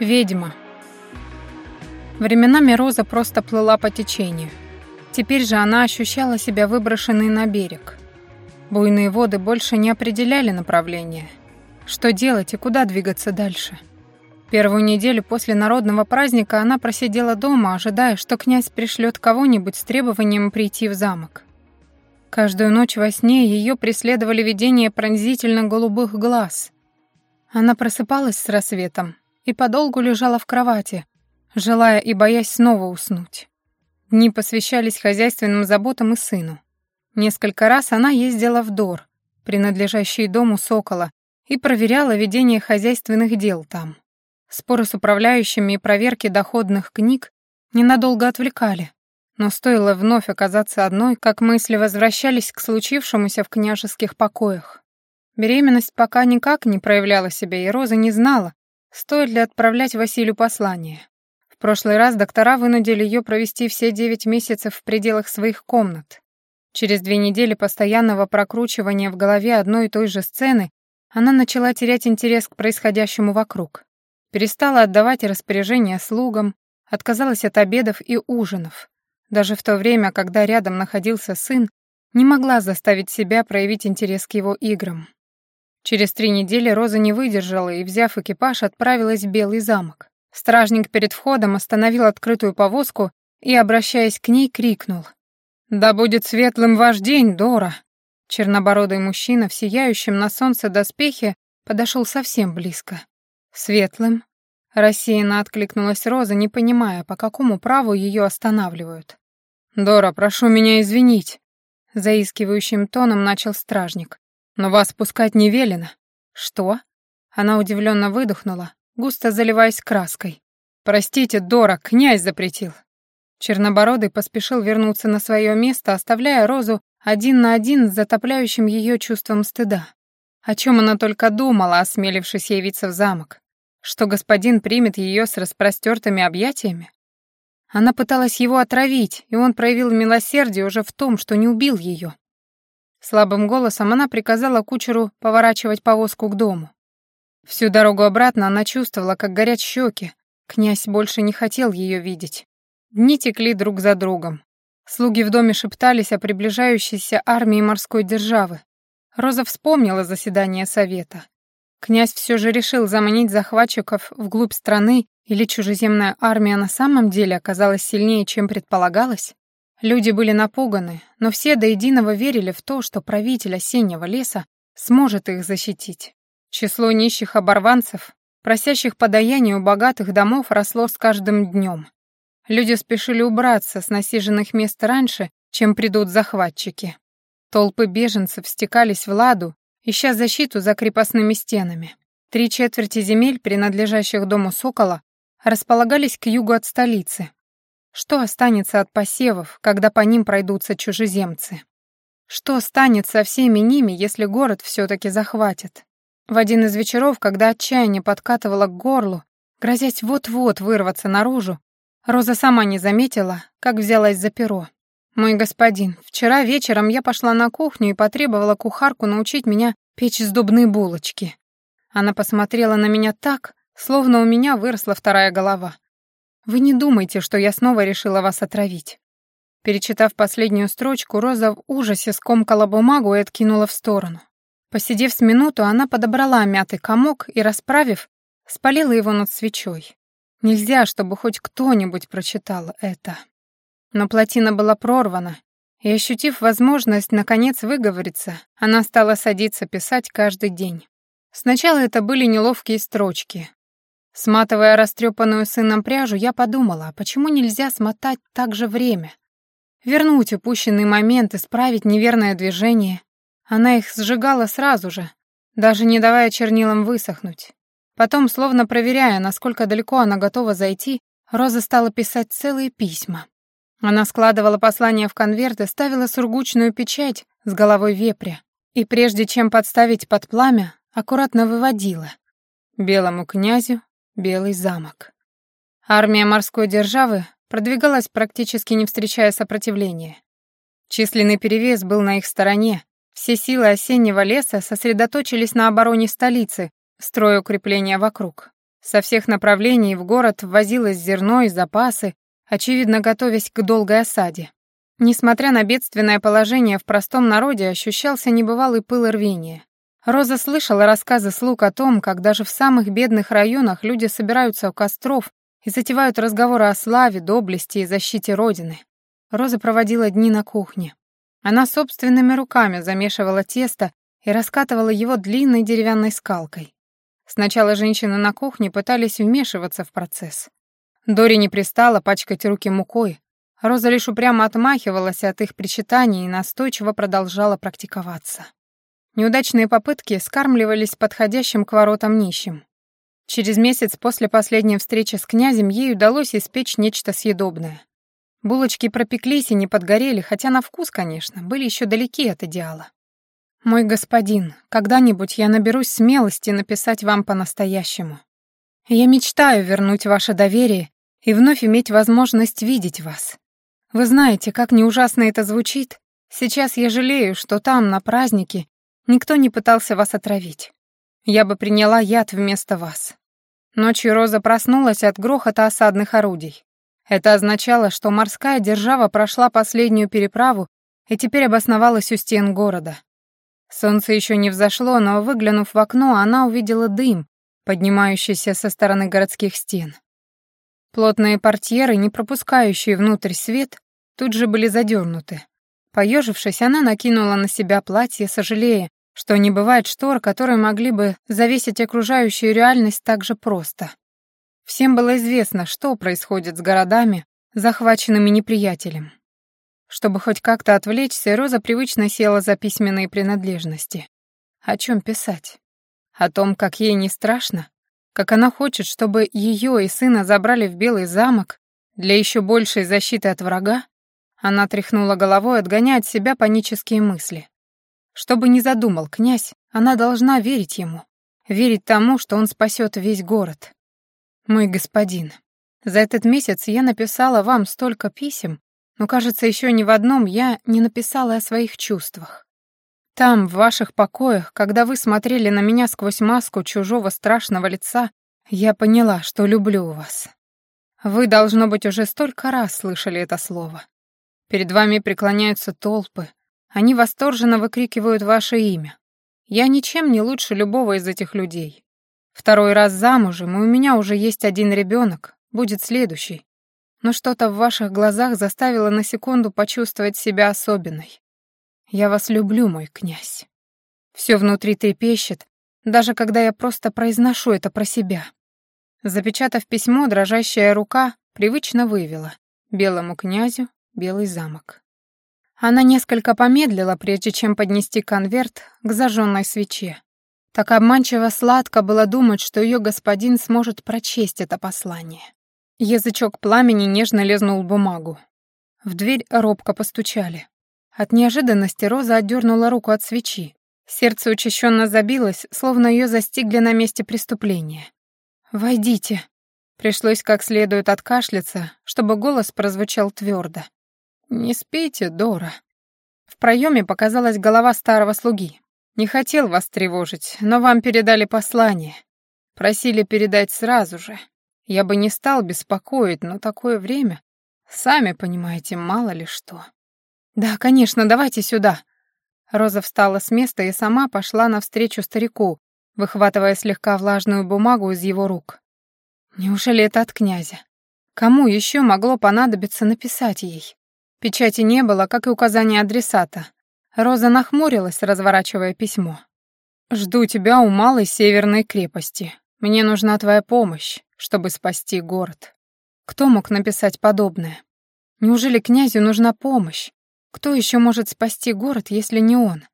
Ведьма. Временами Роза просто плыла по течению. Теперь же она ощущала себя выброшенной на берег. Буйные воды больше не определяли направление. Что делать и куда двигаться дальше? Первую неделю после народного праздника она просидела дома, ожидая, что князь пришлет кого-нибудь с требованием прийти в замок. Каждую ночь во сне ее преследовали видения пронзительно голубых глаз. Она просыпалась с рассветом, и подолгу лежала в кровати, желая и боясь снова уснуть. Дни посвящались хозяйственным заботам и сыну. Несколько раз она ездила в Дор, принадлежащий дому Сокола, и проверяла ведение хозяйственных дел там. Споры с управляющими и проверки доходных книг ненадолго отвлекали, но стоило вновь оказаться одной, как мысли возвращались к случившемуся в княжеских покоях. Беременность пока никак не проявляла себя, и Роза не знала, Стоит ли отправлять Василию послание? В прошлый раз доктора вынудили ее провести все девять месяцев в пределах своих комнат. Через две недели постоянного прокручивания в голове одной и той же сцены она начала терять интерес к происходящему вокруг. Перестала отдавать распоряжения слугам, отказалась от обедов и ужинов. Даже в то время, когда рядом находился сын, не могла заставить себя проявить интерес к его играм. Через три недели Роза не выдержала и, взяв экипаж, отправилась в Белый замок. Стражник перед входом остановил открытую повозку и, обращаясь к ней, крикнул. «Да будет светлым ваш день, Дора!» Чернобородый мужчина в сияющем на солнце доспехе подошел совсем близко. «Светлым?» Рассеянно откликнулась Роза, не понимая, по какому праву ее останавливают. «Дора, прошу меня извинить», — заискивающим тоном начал стражник. Но вас пускать не велено. Что? Она удивленно выдохнула, густо заливаясь краской. Простите, Дора, князь запретил. Чернобородый поспешил вернуться на свое место, оставляя Розу один на один с затопляющим ее чувством стыда. О чем она только думала, осмелившись явиться в замок? Что господин примет ее с распростертыми объятиями? Она пыталась его отравить, и он проявил милосердие уже в том, что не убил ее. Слабым голосом она приказала кучеру поворачивать повозку к дому. Всю дорогу обратно она чувствовала, как горят щеки. Князь больше не хотел ее видеть. Дни текли друг за другом. Слуги в доме шептались о приближающейся армии морской державы. Роза вспомнила заседание совета. Князь все же решил заманить захватчиков вглубь страны, или чужеземная армия на самом деле оказалась сильнее, чем предполагалось? Люди были напуганы, но все до единого верили в то, что правитель осеннего леса сможет их защитить. Число нищих оборванцев, просящих подаяние у богатых домов, росло с каждым днем. Люди спешили убраться с насиженных мест раньше, чем придут захватчики. Толпы беженцев стекались в ладу, ища защиту за крепостными стенами. Три четверти земель, принадлежащих дому Сокола, располагались к югу от столицы, что останется от посевов, когда по ним пройдутся чужеземцы? Что станет со всеми ними, если город все-таки захватит? В один из вечеров, когда отчаяние подкатывало к горлу, грозясь вот-вот вырваться наружу, Роза сама не заметила, как взялась за перо. «Мой господин, вчера вечером я пошла на кухню и потребовала кухарку научить меня печь сдобные булочки. Она посмотрела на меня так, словно у меня выросла вторая голова. Вы не думайте, что я снова решила вас отравить. Перечитав последнюю строчку, Роза в ужасе скомкала бумагу и откинула в сторону. Посидев с минуту, она подобрала мятый комок и, расправив, спалила его над свечой. Нельзя, чтобы хоть кто-нибудь прочитал это. Но плотина была прорвана, и, ощутив возможность, наконец, выговориться, она стала садиться писать каждый день. Сначала это были неловкие строчки, Сматывая растрепанную сыном пряжу, я подумала, почему нельзя смотать так же время? Вернуть упущенный момент, исправить неверное движение. Она их сжигала сразу же, даже не давая чернилам высохнуть. Потом, словно проверяя, насколько далеко она готова зайти, Роза стала писать целые письма. Она складывала послания в конверт и ставила сургучную печать с головой вепря. И прежде чем подставить под пламя, аккуратно выводила. Белому князю Белый замок. Армия морской державы продвигалась практически не встречая сопротивления. Численный перевес был на их стороне, все силы осеннего леса сосредоточились на обороне столицы, строя укрепления вокруг. Со всех направлений в город ввозилось зерно и запасы, очевидно, готовясь к долгой осаде. Несмотря на бедственное положение в простом народе, ощущался небывалый пыл рвения. Роза слышала рассказы слуг о том, как даже в самых бедных районах люди собираются у костров и затевают разговоры о славе, доблести и защите Родины. Роза проводила дни на кухне. Она собственными руками замешивала тесто и раскатывала его длинной деревянной скалкой. Сначала женщины на кухне пытались вмешиваться в процесс. Дори не пристала пачкать руки мукой. Роза лишь упрямо отмахивалась от их причитаний и настойчиво продолжала практиковаться. Неудачные попытки скармливались подходящим к воротам нищим. Через месяц после последней встречи с князем ей удалось испечь нечто съедобное. Булочки пропеклись и не подгорели, хотя на вкус, конечно, были еще далеки от идеала. «Мой господин, когда-нибудь я наберусь смелости написать вам по-настоящему. Я мечтаю вернуть ваше доверие и вновь иметь возможность видеть вас. Вы знаете, как не ужасно это звучит? Сейчас я жалею, что там, на празднике, Никто не пытался вас отравить. Я бы приняла яд вместо вас. Ночью Роза проснулась от грохота осадных орудий. Это означало, что морская держава прошла последнюю переправу и теперь обосновалась у стен города. Солнце еще не взошло, но, выглянув в окно, она увидела дым, поднимающийся со стороны городских стен. Плотные портьеры, не пропускающие внутрь свет, тут же были задернуты. Поежившись, она накинула на себя платье, сожалея, что не бывает штор, которые могли бы завесить окружающую реальность так же просто. Всем было известно, что происходит с городами, захваченными неприятелем. Чтобы хоть как-то отвлечься, Роза привычно села за письменные принадлежности. О чем писать? О том, как ей не страшно? Как она хочет, чтобы ее и сына забрали в Белый замок для еще большей защиты от врага? Она тряхнула головой, отгоняя от себя панические мысли. Что бы ни задумал князь, она должна верить ему, верить тому, что он спасет весь город. Мой господин, за этот месяц я написала вам столько писем, но, кажется, еще ни в одном я не написала о своих чувствах. Там, в ваших покоях, когда вы смотрели на меня сквозь маску чужого страшного лица, я поняла, что люблю вас. Вы, должно быть, уже столько раз слышали это слово. Перед вами преклоняются толпы, они восторженно выкрикивают ваше имя. Я ничем не лучше любого из этих людей. Второй раз замужем, и у меня уже есть один ребенок, будет следующий. Но что-то в ваших глазах заставило на секунду почувствовать себя особенной. Я вас люблю, мой князь. Все внутри трепещет, даже когда я просто произношу это про себя. Запечатав письмо, дрожащая рука привычно вывела «Белому князю, Белый замок». Она несколько помедлила, прежде чем поднести конверт к зажженной свече. Так обманчиво сладко было думать, что ее господин сможет прочесть это послание. Язычок пламени нежно лезнул бумагу. В дверь робко постучали. От неожиданности Роза отдернула руку от свечи. Сердце учащенно забилось, словно ее застигли на месте преступления. «Войдите». Пришлось как следует откашляться, чтобы голос прозвучал твердо. «Не спите, Дора». В проеме показалась голова старого слуги. «Не хотел вас тревожить, но вам передали послание. Просили передать сразу же. Я бы не стал беспокоить, но такое время... Сами понимаете, мало ли что». «Да, конечно, давайте сюда». Роза встала с места и сама пошла навстречу старику, выхватывая слегка влажную бумагу из его рук. Неужели это от князя? Кому еще могло понадобиться написать ей? Печати не было, как и указания адресата. Роза нахмурилась, разворачивая письмо. «Жду тебя у малой северной крепости. Мне нужна твоя помощь, чтобы спасти город». Кто мог написать подобное? Неужели князю нужна помощь? Кто еще может спасти город, если не он?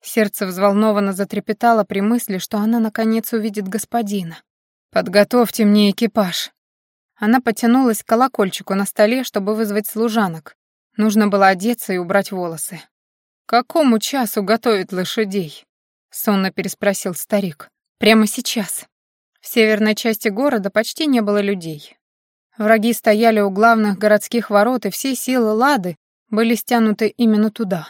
Сердце взволнованно затрепетало при мысли, что она наконец увидит господина. «Подготовьте мне экипаж». Она потянулась к колокольчику на столе, чтобы вызвать служанок, Нужно было одеться и убрать волосы. «Какому часу готовят лошадей?» — сонно переспросил старик. «Прямо сейчас». В северной части города почти не было людей. Враги стояли у главных городских ворот, и все силы Лады были стянуты именно туда.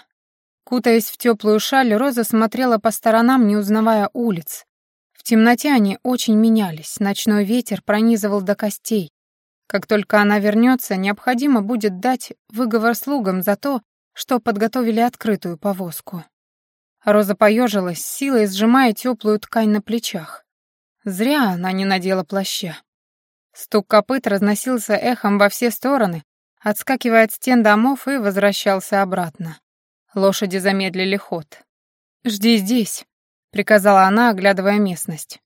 Кутаясь в теплую шаль, Роза смотрела по сторонам, не узнавая улиц. В темноте они очень менялись, ночной ветер пронизывал до костей. Как только она вернется, необходимо будет дать выговор слугам за то, что подготовили открытую повозку. Роза поежилась, силой сжимая теплую ткань на плечах. Зря она не надела плаща. Стук копыт разносился эхом во все стороны, отскакивая от стен домов и возвращался обратно. Лошади замедлили ход. «Жди здесь», — приказала она, оглядывая местность.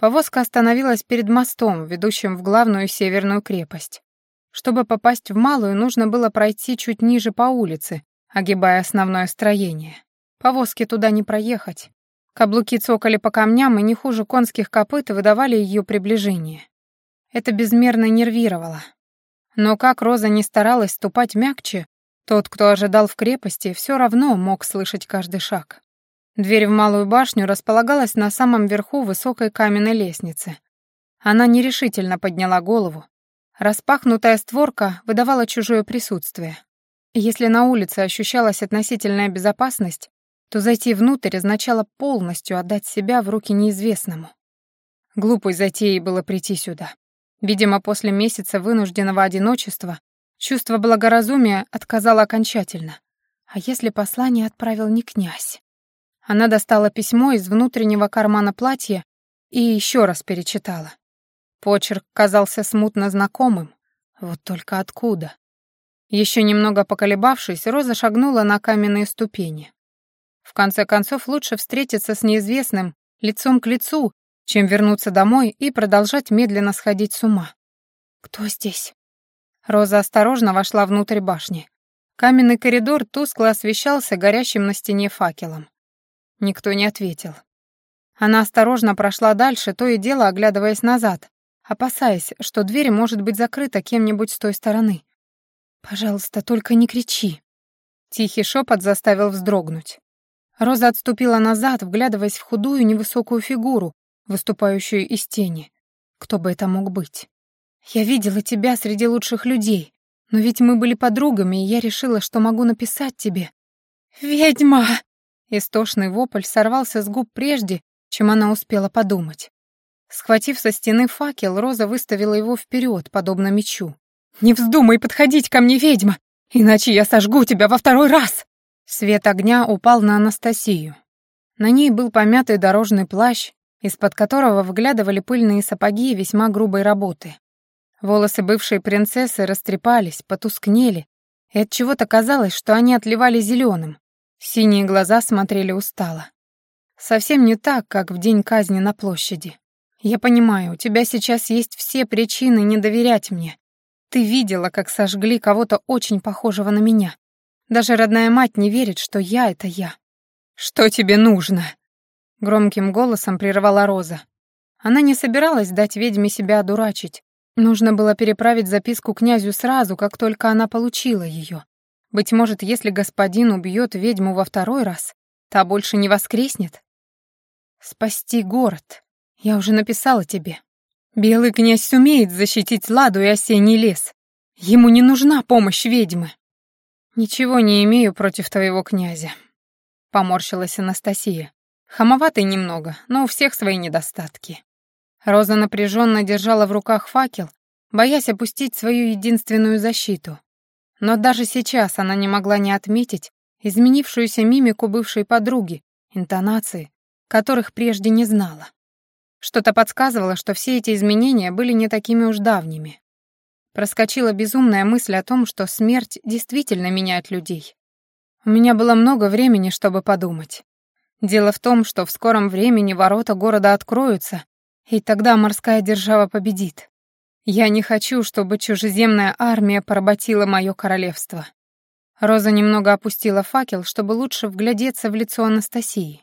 Повозка остановилась перед мостом, ведущим в главную северную крепость. Чтобы попасть в малую, нужно было пройти чуть ниже по улице, огибая основное строение. Повозке туда не проехать. Каблуки цокали по камням и не хуже конских копыт выдавали ее приближение. Это безмерно нервировало. Но как Роза не старалась ступать мягче, тот, кто ожидал в крепости, все равно мог слышать каждый шаг. Дверь в малую башню располагалась на самом верху высокой каменной лестницы. Она нерешительно подняла голову. Распахнутая створка выдавала чужое присутствие. Если на улице ощущалась относительная безопасность, то зайти внутрь означало полностью отдать себя в руки неизвестному. Глупой затеей было прийти сюда. Видимо, после месяца вынужденного одиночества чувство благоразумия отказало окончательно. А если послание отправил не князь? Она достала письмо из внутреннего кармана платья и еще раз перечитала. Почерк казался смутно знакомым. Вот только откуда? Еще немного поколебавшись, Роза шагнула на каменные ступени. В конце концов, лучше встретиться с неизвестным лицом к лицу, чем вернуться домой и продолжать медленно сходить с ума. «Кто здесь?» Роза осторожно вошла внутрь башни. Каменный коридор тускло освещался горящим на стене факелом. Никто не ответил. Она осторожно прошла дальше, то и дело оглядываясь назад, опасаясь, что дверь может быть закрыта кем-нибудь с той стороны. «Пожалуйста, только не кричи». Тихий шепот заставил вздрогнуть. Роза отступила назад, вглядываясь в худую невысокую фигуру, выступающую из тени. Кто бы это мог быть? «Я видела тебя среди лучших людей, но ведь мы были подругами, и я решила, что могу написать тебе». «Ведьма!» Истошный вопль сорвался с губ прежде, чем она успела подумать. Схватив со стены факел, Роза выставила его вперед, подобно мечу. «Не вздумай подходить ко мне, ведьма, иначе я сожгу тебя во второй раз!» Свет огня упал на Анастасию. На ней был помятый дорожный плащ, из-под которого выглядывали пыльные сапоги весьма грубой работы. Волосы бывшей принцессы растрепались, потускнели, и от чего-то казалось, что они отливали зеленым. Синие глаза смотрели устало. Совсем не так, как в день казни на площади. Я понимаю, у тебя сейчас есть все причины не доверять мне. Ты видела, как сожгли кого-то очень похожего на меня. Даже родная мать не верит, что я — это я. «Что тебе нужно?» Громким голосом прервала Роза. Она не собиралась дать ведьме себя одурачить. Нужно было переправить записку князю сразу, как только она получила ее. Быть может, если господин убьет ведьму во второй раз, та больше не воскреснет? «Спасти город. Я уже написала тебе. Белый князь сумеет защитить Ладу и осенний лес. Ему не нужна помощь ведьмы». «Ничего не имею против твоего князя», — поморщилась Анастасия. «Хамоватый немного, но у всех свои недостатки». Роза напряженно держала в руках факел, боясь опустить свою единственную защиту. Но даже сейчас она не могла не отметить изменившуюся мимику бывшей подруги, интонации, которых прежде не знала. Что-то подсказывало, что все эти изменения были не такими уж давними. Проскочила безумная мысль о том, что смерть действительно меняет людей. У меня было много времени, чтобы подумать. Дело в том, что в скором времени ворота города откроются, и тогда морская держава победит. Я не хочу, чтобы чужеземная армия поработила мое королевство. Роза немного опустила факел, чтобы лучше вглядеться в лицо Анастасии.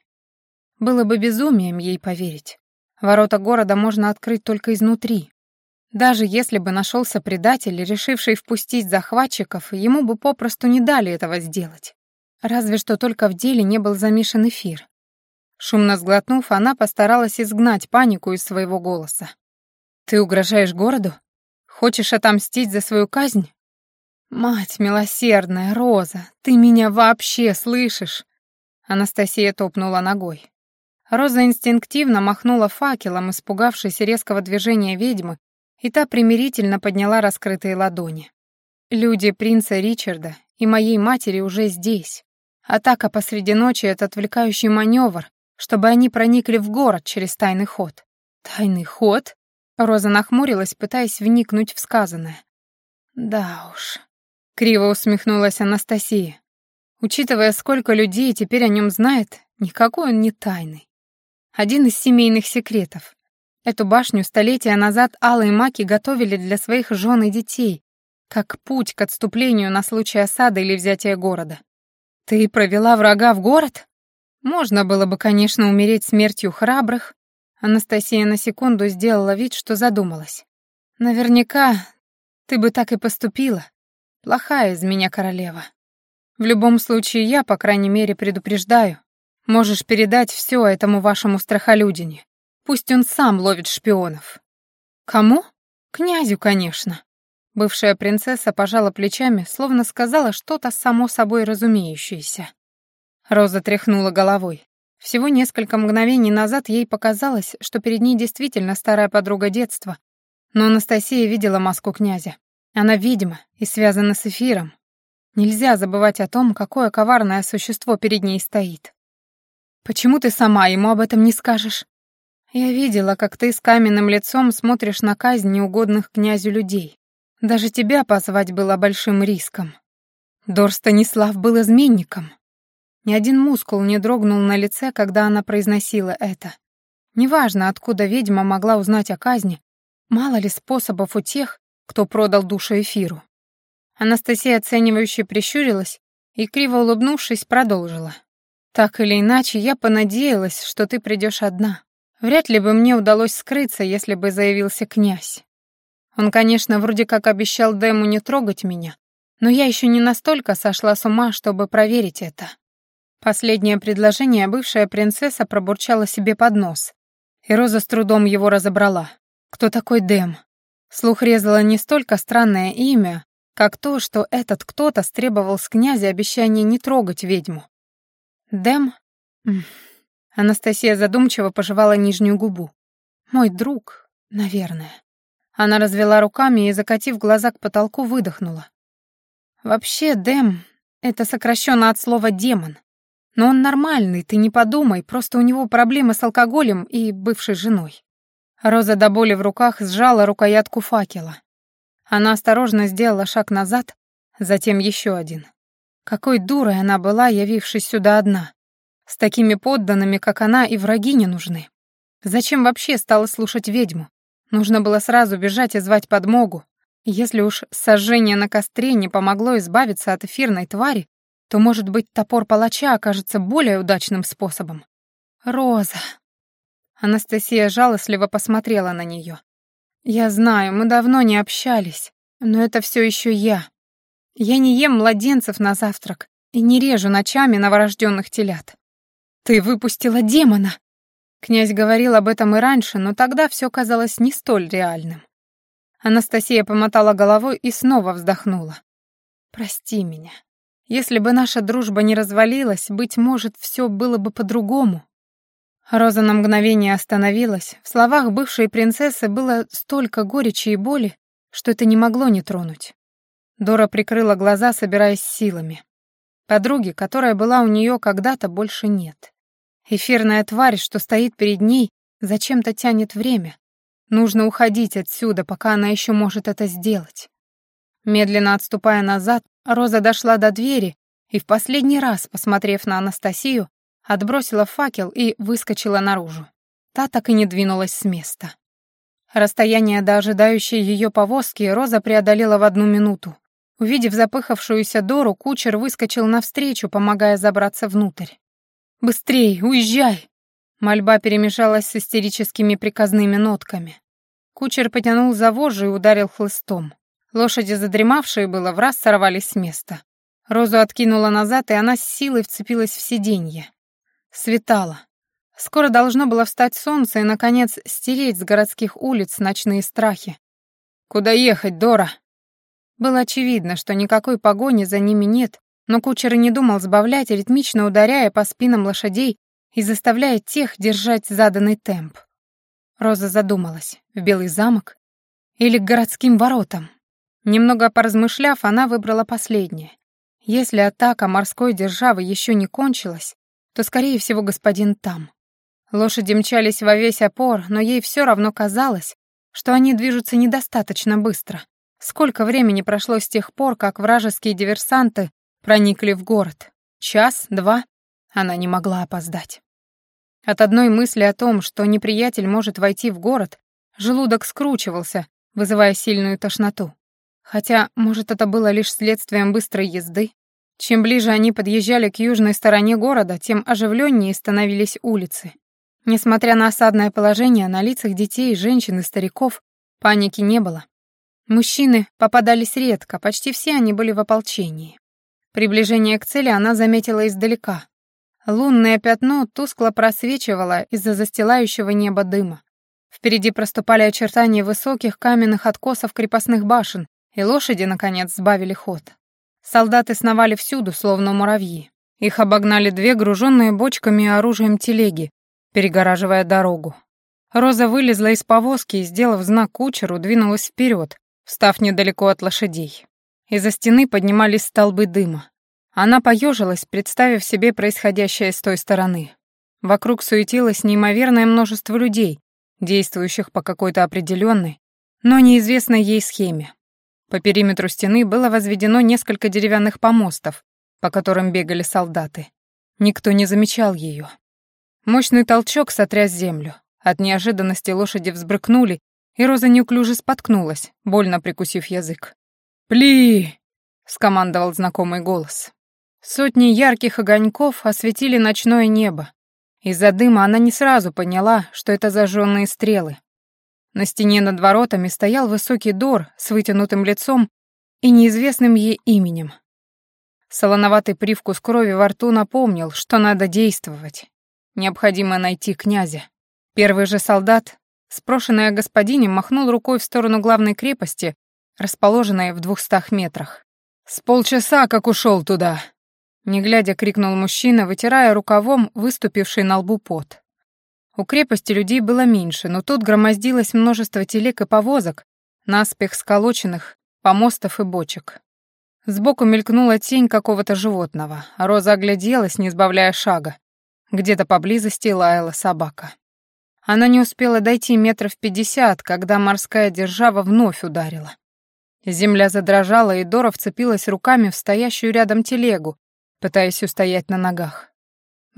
Было бы безумием ей поверить. Ворота города можно открыть только изнутри, даже если бы нашелся предатель, решивший впустить захватчиков, ему бы попросту не дали этого сделать. Разве что только в деле не был замешан эфир. Шумно сглотнув, она постаралась изгнать панику из своего голоса. «Ты угрожаешь городу? Хочешь отомстить за свою казнь?» «Мать милосердная, Роза, ты меня вообще слышишь?» Анастасия топнула ногой. Роза инстинктивно махнула факелом, испугавшись резкого движения ведьмы, и та примирительно подняла раскрытые ладони. Люди принца Ричарда и моей матери уже здесь. Атака посреди ночи — это отвлекающий маневр, чтобы они проникли в город через тайный ход. Тайный ход? Роза нахмурилась, пытаясь вникнуть в сказанное. Да уж. Криво усмехнулась Анастасия. Учитывая, сколько людей теперь о нем знает, никакой он не тайный. Один из семейных секретов. Эту башню столетия назад алые маки готовили для своих жен и детей, как путь к отступлению на случай осады или взятия города. Ты провела врага в город? Можно было бы, конечно, умереть смертью храбрых. Анастасия на секунду сделала вид, что задумалась. Наверняка ты бы так и поступила. Плохая из меня королева. В любом случае, я, по крайней мере, предупреждаю. Можешь передать все этому вашему страхолюдине. Пусть он сам ловит шпионов. Кому? Князю, конечно. Бывшая принцесса пожала плечами, словно сказала что-то само собой разумеющееся. Роза тряхнула головой. Всего несколько мгновений назад ей показалось, что перед ней действительно старая подруга детства, но Анастасия видела маску князя. Она ведьма и связана с эфиром. Нельзя забывать о том, какое коварное существо перед ней стоит. «Почему ты сама ему об этом не скажешь?» «Я видела, как ты с каменным лицом смотришь на казнь неугодных князю людей. Даже тебя позвать было большим риском. Дор Станислав был изменником. Ни один мускул не дрогнул на лице, когда она произносила это. Неважно, откуда ведьма могла узнать о казни, мало ли способов у тех, кто продал душу эфиру. Анастасия оценивающе прищурилась и, криво улыбнувшись, продолжила. «Так или иначе, я понадеялась, что ты придешь одна. Вряд ли бы мне удалось скрыться, если бы заявился князь. Он, конечно, вроде как обещал Дэму не трогать меня, но я еще не настолько сошла с ума, чтобы проверить это. Последнее предложение бывшая принцесса пробурчала себе под нос, и Роза с трудом его разобрала. Кто такой Дэм? Слух резало не столько странное имя, как то, что этот кто-то стребовал с князя обещание не трогать ведьму. Дэм? Анастасия задумчиво пожевала нижнюю губу. Мой друг, наверное. Она развела руками и, закатив глаза к потолку, выдохнула. «Вообще, Дэм — это сокращенно от слова «демон». Но он нормальный, ты не подумай, просто у него проблемы с алкоголем и бывшей женой». Роза до боли в руках сжала рукоятку факела. Она осторожно сделала шаг назад, затем еще один. Какой дурой она была, явившись сюда одна. С такими подданными, как она, и враги не нужны. Зачем вообще стала слушать ведьму? Нужно было сразу бежать и звать подмогу. Если уж сожжение на костре не помогло избавиться от эфирной твари, то, может быть, топор палача окажется более удачным способом. «Роза!» Анастасия жалостливо посмотрела на нее. «Я знаю, мы давно не общались, но это все еще я. Я не ем младенцев на завтрак и не режу ночами новорожденных телят. Ты выпустила демона!» Князь говорил об этом и раньше, но тогда все казалось не столь реальным. Анастасия помотала головой и снова вздохнула. «Прости меня. Если бы наша дружба не развалилась, быть может, все было бы по-другому». Роза на мгновение остановилась. В словах бывшей принцессы было столько горечи и боли, что это не могло не тронуть. Дора прикрыла глаза, собираясь силами. Подруги, которая была у нее когда-то, больше нет. Эфирная тварь, что стоит перед ней, зачем-то тянет время. Нужно уходить отсюда, пока она еще может это сделать. Медленно отступая назад, Роза дошла до двери и в последний раз, посмотрев на Анастасию, отбросила факел и выскочила наружу. Та так и не двинулась с места. Расстояние до ожидающей ее повозки Роза преодолела в одну минуту. Увидев запыхавшуюся Дору, кучер выскочил навстречу, помогая забраться внутрь. «Быстрей, уезжай!» Мольба перемешалась с истерическими приказными нотками. Кучер потянул за вожжи и ударил хлыстом. Лошади, задремавшие было, в раз сорвались с места. Розу откинула назад, и она с силой вцепилась в сиденье. Светало. Скоро должно было встать солнце и, наконец, стереть с городских улиц ночные страхи. «Куда ехать, Дора?» Было очевидно, что никакой погони за ними нет, но кучер и не думал сбавлять, ритмично ударяя по спинам лошадей и заставляет тех держать заданный темп. Роза задумалась, в Белый замок или к городским воротам. Немного поразмышляв, она выбрала последнее. Если атака морской державы еще не кончилась, то, скорее всего, господин там. Лошади мчались во весь опор, но ей все равно казалось, что они движутся недостаточно быстро. Сколько времени прошло с тех пор, как вражеские диверсанты проникли в город? Час, два? Она не могла опоздать. От одной мысли о том, что неприятель может войти в город, желудок скручивался, вызывая сильную тошноту. Хотя, может, это было лишь следствием быстрой езды? Чем ближе они подъезжали к южной стороне города, тем оживленнее становились улицы. Несмотря на осадное положение, на лицах детей, женщин и стариков паники не было. Мужчины попадались редко, почти все они были в ополчении. Приближение к цели она заметила издалека. Лунное пятно тускло просвечивало из-за застилающего неба дыма. Впереди проступали очертания высоких каменных откосов крепостных башен, и лошади, наконец, сбавили ход. Солдаты сновали всюду, словно муравьи. Их обогнали две груженные бочками и оружием телеги, перегораживая дорогу. Роза вылезла из повозки и, сделав знак кучеру, двинулась вперед, встав недалеко от лошадей. Из-за стены поднимались столбы дыма. Она поежилась, представив себе происходящее с той стороны. Вокруг суетилось неимоверное множество людей, действующих по какой-то определенной, но неизвестной ей схеме. По периметру стены было возведено несколько деревянных помостов, по которым бегали солдаты. Никто не замечал ее. Мощный толчок сотряс землю. От неожиданности лошади взбрыкнули и Роза неуклюже споткнулась, больно прикусив язык. «Пли!» — скомандовал знакомый голос. Сотни ярких огоньков осветили ночное небо. Из-за дыма она не сразу поняла, что это зажженные стрелы. На стене над воротами стоял высокий Дор с вытянутым лицом и неизвестным ей именем. Солоноватый привкус крови во рту напомнил, что надо действовать. Необходимо найти князя. Первый же солдат, Спрошенный о господине махнул рукой в сторону главной крепости, расположенной в двухстах метрах. «С полчаса, как ушел туда!» Не глядя, крикнул мужчина, вытирая рукавом выступивший на лбу пот. У крепости людей было меньше, но тут громоздилось множество телег и повозок, наспех сколоченных, помостов и бочек. Сбоку мелькнула тень какого-то животного. Роза огляделась, не сбавляя шага. Где-то поблизости лаяла собака. Она не успела дойти метров пятьдесят, когда морская держава вновь ударила. Земля задрожала, и Дора вцепилась руками в стоящую рядом телегу, пытаясь устоять на ногах.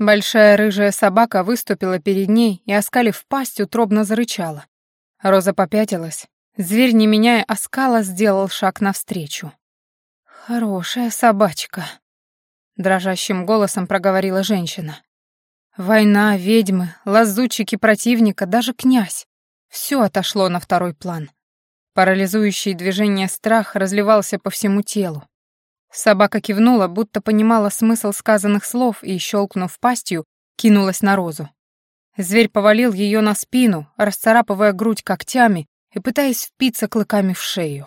Большая рыжая собака выступила перед ней и, оскалив пасть, утробно зарычала. Роза попятилась. Зверь, не меняя оскала, сделал шаг навстречу. «Хорошая собачка», — дрожащим голосом проговорила женщина. Война, ведьмы, лазутчики противника, даже князь. Все отошло на второй план. Парализующий движение страх разливался по всему телу. Собака кивнула, будто понимала смысл сказанных слов и, щелкнув пастью, кинулась на розу. Зверь повалил ее на спину, расцарапывая грудь когтями и пытаясь впиться клыками в шею.